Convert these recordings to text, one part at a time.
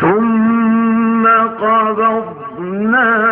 ثم قبضناه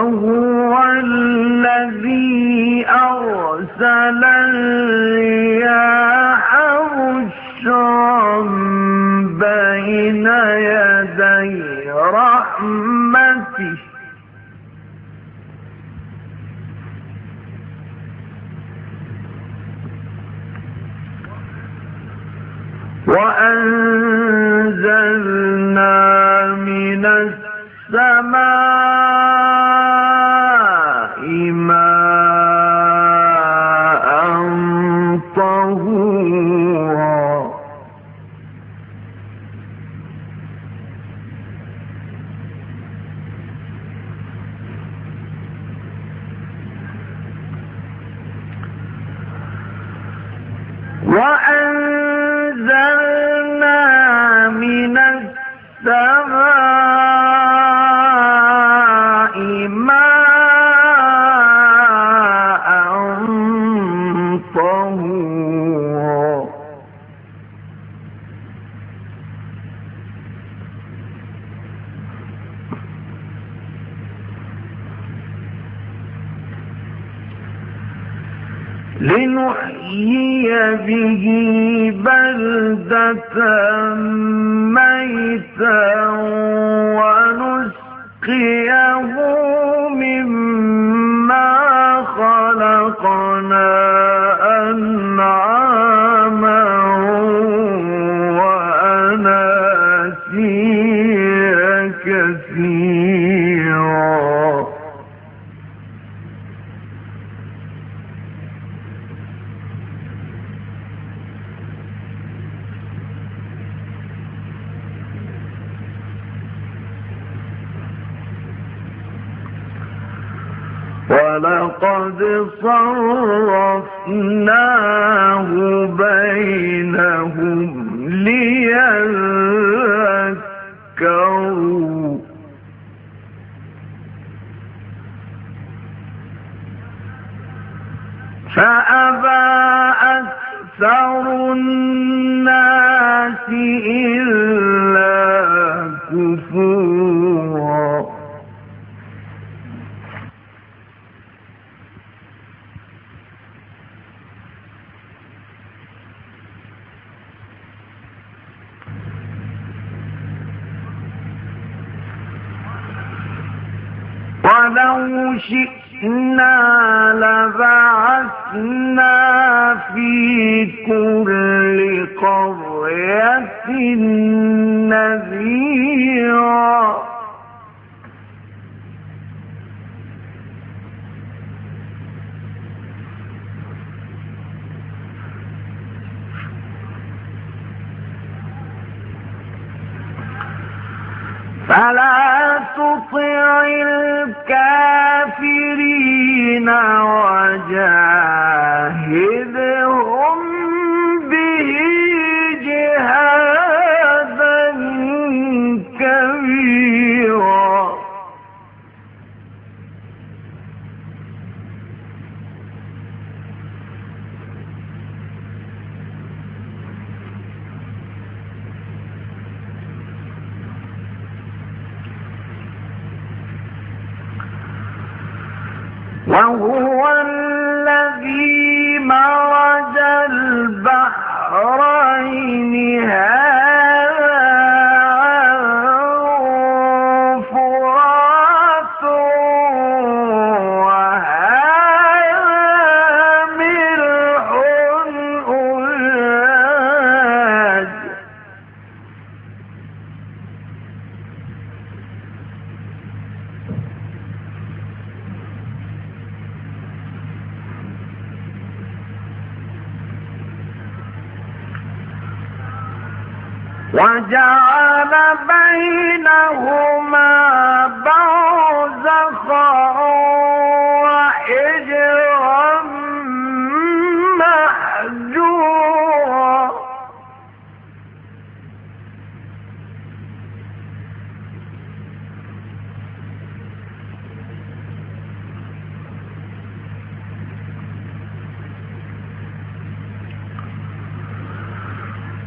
وهو الذي أرسل الرياح بشرا بين يدي رحمته. وأنزلنا به بلدة ميتا ونسقيه ولقد صرفناه بينهم ليذكروا. فأبى أكثر الناس إلا كفورا ولو شئنا لبعثنا في كل قرية نذيرا. فلا تطع الكافرين وجاهدهم. وهو الذي مرج البحرين. هذا وجعل بينهما برزخا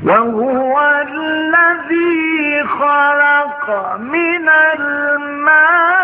وهو الذي خلق من الماء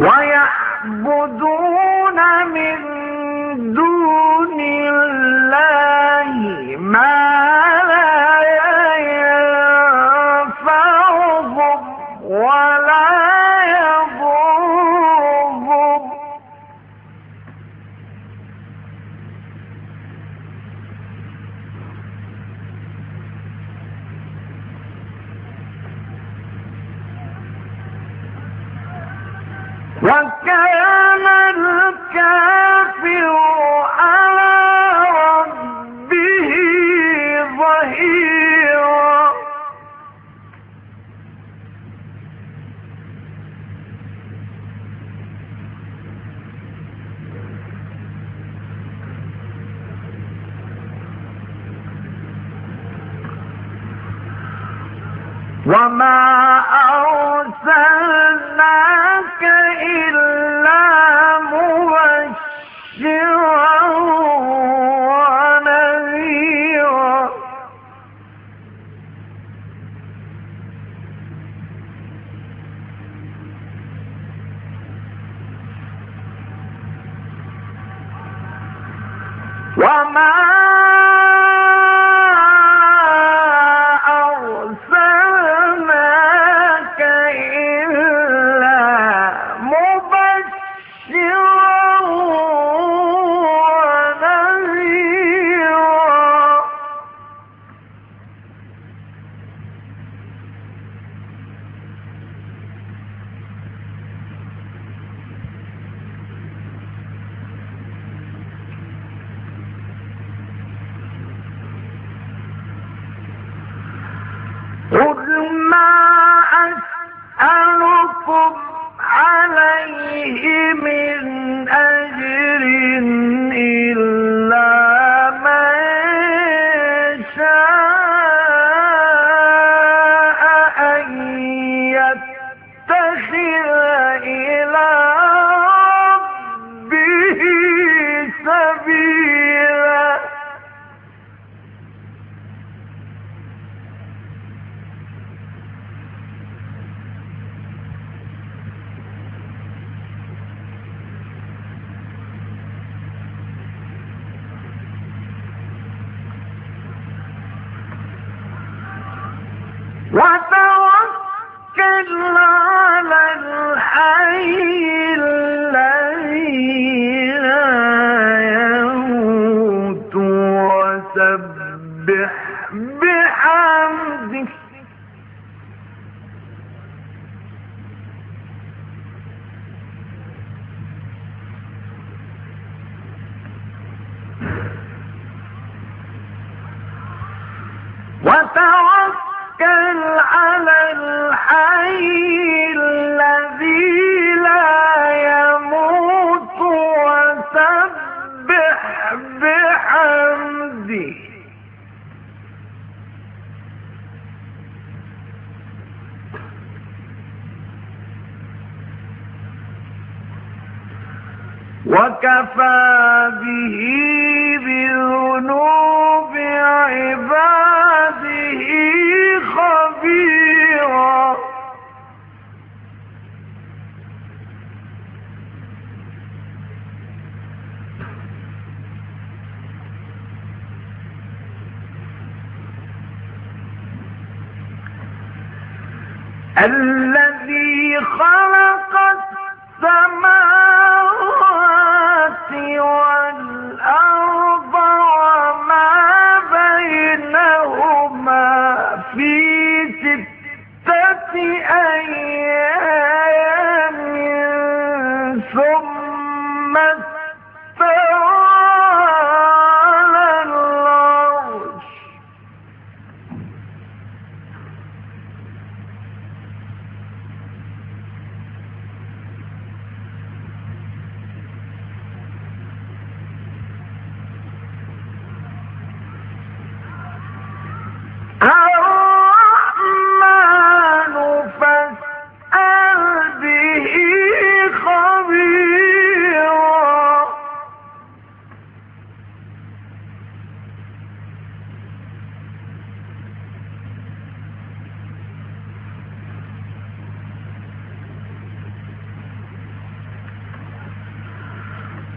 ويعبدون من دون الله ما وكان الكافر على ربه ظهيرا. وما أرسلناك إلا وتوكل على الحي. وكفى به بذنوب عباده خبيرا. الذي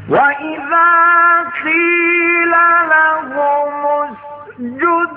وإذا قيل لهم اسجدوا